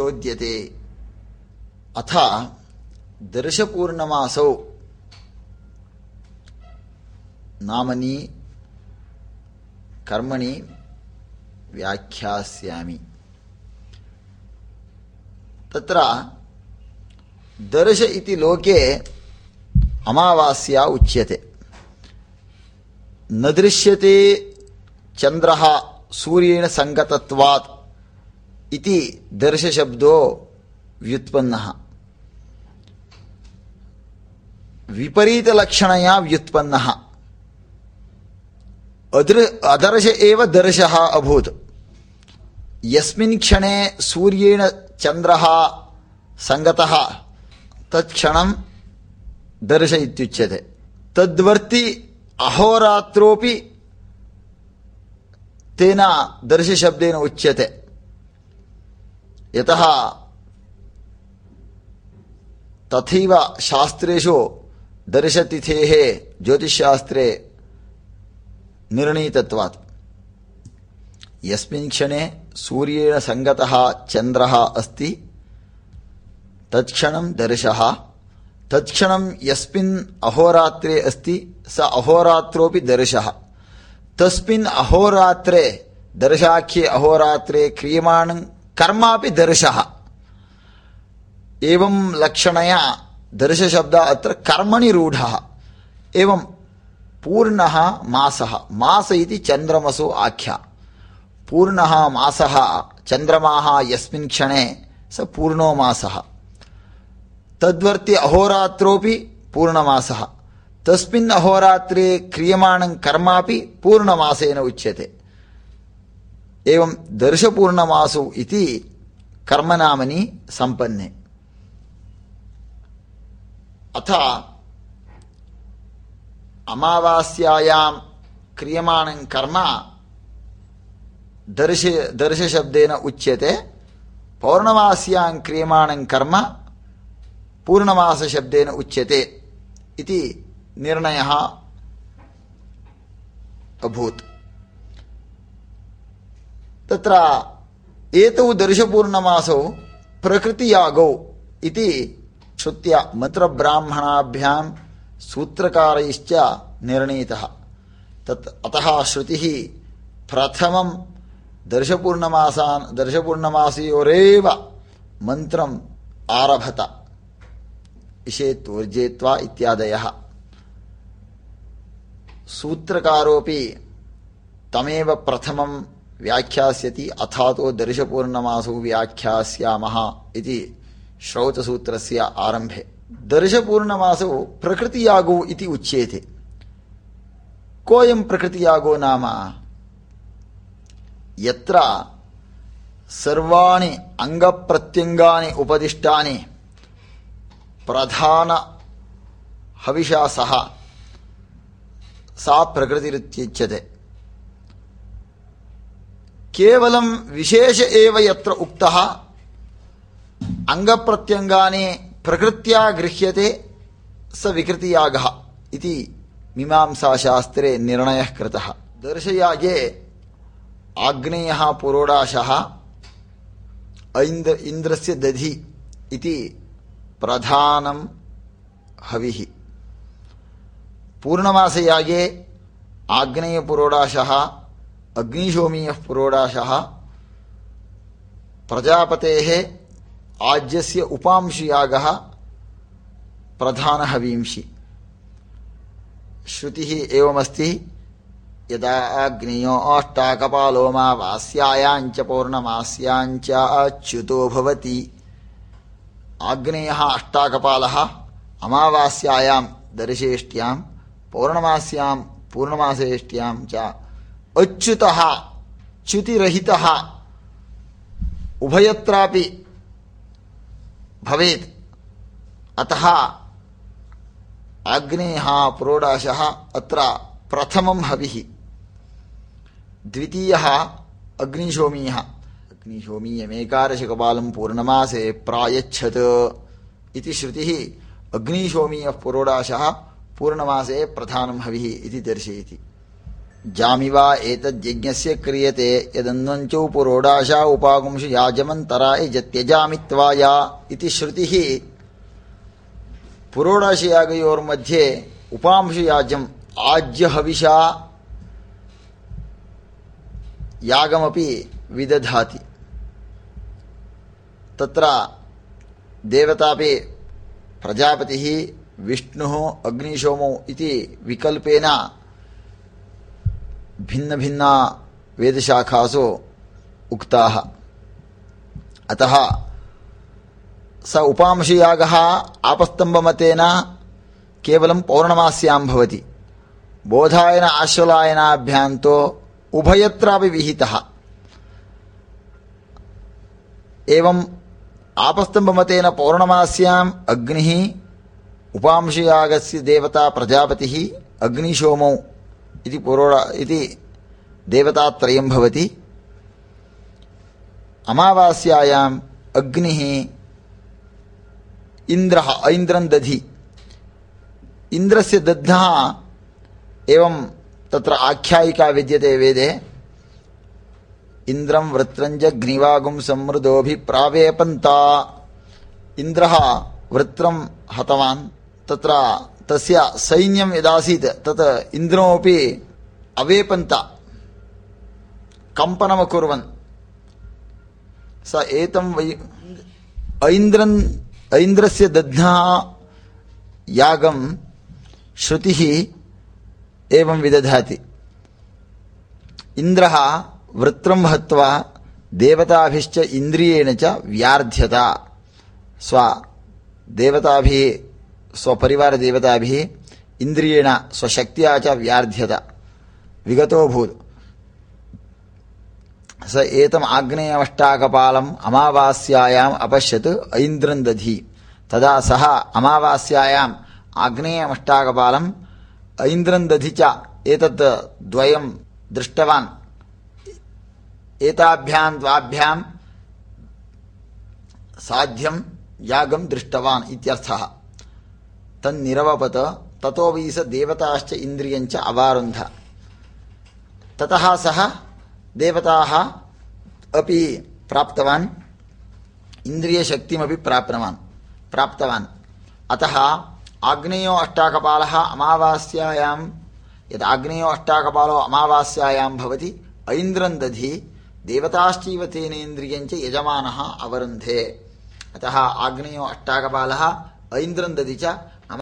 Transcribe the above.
చోద్యతే. అథ దర్శపూర్ణమాసౌ. నామని కర్మని వ్యాఖ్యాస్యామి. తత్ర దర్శ ఇది లోకే అమావాస్య ఉచ్యతే. నదృశ్యతే చంద్ర సూర్యేణ సంగతత్వాత్ इति दर्शशब्दो व्युत्पन्नः। विपरीतलक्षणया व्युत्पन्नः। अदर्श एव दर्शः अभूत्। यस्मिन् क्षणे सूर्येण चन्द्रः सङ्गतः, तत्क्षणं दर्श इत्युच्यते। तद्वर्ति अहोरात्रोऽपि तेन दर्शशब्देन उच्यते। यतः तथैव शास्त्रेषु दर्शतिथेः ज्योतिषशास्त्रे निर्णीतत्वात्। यस्मिन् क्षणे सूर्येण सङ्गतः चन्द्रः अस्ति। तत्क्षणं दर्शः। तत्क्षणं यस्मिन् अहोरात्रे अस्ति, स अहोरात्रोऽपि दर्शः। तस्मिन् अहोरात्रे, दर्शाख्ये अहोरात्रे क्रियमाणं कर्मापि दर्शः। एवं लक्षणया दर्शशब्द अत्र कर्मणि रूढः एवं पूर्णः मासः। मास इति चन्द्रमसु आख्या। पूर्णः मासः, चन्द्रमाः यस्मिन् क्षणे स पूर्णो मासः। तद्वर्ति अहोरात्रोऽपि पूर्णमासः। तस्मिन् अहोरात्रे क्रियमाणं कर्मापि पूर्णमासेन उच्यते। ఏవం దర్శపూర్ణమాసు ఇది కర్మనామని సంపన్నే అథ అమావాస్యాయాం క్రియమాణం కర్మ దర్శ దర్శశబ్దేన ఉచ్యతే పౌర్ణమాస్యాం క్రియమాణం కర్మ పూర్ణమాసశబ్దేన ఉచ్యతే ఇది నిర్ణయ అభూత్ तत्र एतौ दर्शपूर्णमासौ प्रकृतियागौ इति श्रुत्या मंत्रब्राह्मणाभ्यां सूत्रकारैश्च निर्णीतः। तत् अतः श्रुतिः प्रथमं दर्शपूर्णमासान् दर्शपूर्णमासयोरेव मन्त्रम् आरभत। इषेत्वोर्जेत्वा इत्यादयः। सूत्रकारोऽपि तमेव प्रथमं వ్యాఖ్యాస్యతి అథాతో దర్శపూర్ణమాసౌ వ్యాఖ్యాస్యామహ ఇది శ్రౌతసూత్రస్య ఆరంభే. దర్శపూర్ణమాసౌ ప్రకృతియాగో ఇది ఉచ్యేతే. కోయం ప్రకృతియాగో నామ? ఎత్ర సర్వాణి అంగప్రత్యంగాని ఉపదిష్టాని ప్రధాన హవిషా సహ. సా ప్రకృతిరుచ్యతే కేవలం విశేష ఏవ ఎత్ర ఉక్త. అంగప్రత్యంగానే ప్రకృత్యా గృహ్యతే స వికృతియాగ ఇది మీమాంసాశాస్త్రే నిర్ణయ కృత. దర్శయాగే ఆగ్నేయ పురోడాశ ఐంద్ర ఇంద్రస్య దధి ఇది ప్రధానం హవి. పూర్ణమాసయాగే ఆగ్నేయ పురోడాశ अग्निशोमीयः पुरोडाशः प्रजापतेः आज्यस्य उपांशुयागः प्रधानहवींषि श्रुतिः एवमस्ति, यदा अग्नियो अष्टाकपालो मावास्यायाञ्च पौर्णमास्याञ्च अच्युतो भवति। आग्नेयः अष्टाकपालः अमावास्यायां दर्शेष्ट्यां, पौर्णमास्यां पूर्णमासेष्ट्यां च अच्युतः, च्युतिरहितः उभयत्रापि भवेत्। अतः आग्नेयः प्रोडाशः अत्र प्रथमं हविः। द्वितीयः अग्निशोमीयः अग्निशोमीयमेकारशकपालं पूर्णमासे प्रायच्छत् श्रुतिः। अग्निशोमीयः पुरोडाशः पूर्णमासे प्रधानं हविः इति दर्शयति। जामिवा एतद्यज्ञस्य क्रियते यदन्वञ्चौ पुरोडाशा उपागुंशु याजमन्तराय जत्यजामित्वाया इति श्रुतिः पुरोडाशयागयोर्मध्ये उपांशुयाजम् आज्यहविषा यागमपि विदधाति। तत्र देवतापि प्रजापतिः, विष्णुः, अग्निशोमौ इति विकल्पेन भिन्नभिन्ना वेदशाखासु उक्ताः। अतः स उपांशयागः आपस्तम्भमतेन केवलं पौर्णमास्यां भवति। बोधायन आश्वलायनाभ्यां तु उभयत्रापि विहितः। एवं आपस्तम्भमतेन पौर्णमास्याम् अग्निः उपांशयागस्य देवता प्रजापतिः अग्निशोमौ ఇది పురోడ ఇది దేవతాత్రయం భవతి. అమావాస్యాయాం అగ్ని ఇంద్ర ఐంద్రం దధి. ఇంద్రస్ దగ్ధ ఏవం తత్ర ఆఖ్యాయికా విద్యతే వేదే. ఇంద్రం వృత్రంజ గ్నివాగుం సమృదోభి ప్రావేపంత. ఇంద్ర వృత్రం హతవాన్ త్ర తస్య సైన్యం యదాసీత్ తత్ ఇంద్రమపి అవేపంత కంపనమకుర్వన్ స ఏతం వై ఐంద్రన్ ఐంద్రస్ దధ్నా శ్రుతి ఏం విదధాతి ఇంద్ర వృత్రం హత్వా దేవతాభిశ్చ ఇంద్రియేణ చ వ్యార్ధ్యత స్వ దేవతాభి स्व देवताभिः स्वपरिवारदेवताभिः इन्द्रियेण स्वशक्त्या च व्यार्ध्यत विगतोऽभूत् स एतम् आग्नेयमष्टाकपालम् अमावास्यायाम् अपश्यत् ऐन्द्रं दधि तदा सः अमावास्यायाम् आग्नेयमष्टाकपालम् ऐन्द्रं दधि च एतत् द्वयं दृष्टवान् एताभ्यां द्वाभ्यां साध्यं यागं दृष्टवान् इत्यर्थः तन्निरवपत ततो वै स देवताश्च इन्द्रियञ्च अवारुन्ध। ततः सः देवताः अपि प्राप्तवान्, इन्द्रियशक्तिमपि प्राप्तवान् प्राप्तवान्। अतः आग्नेयो अष्टाकपालः अमावास्यायां यद् आग्नेयो अष्टाकपालो अमावास्यायां भवति, ऐन्द्रं दधि, देवताश्चैव तेनेन्द्रियञ्च यजमानः अवरुन्धे। अतः आग्नेयो अष्टाकपालः, ऐन्द्रं दधि च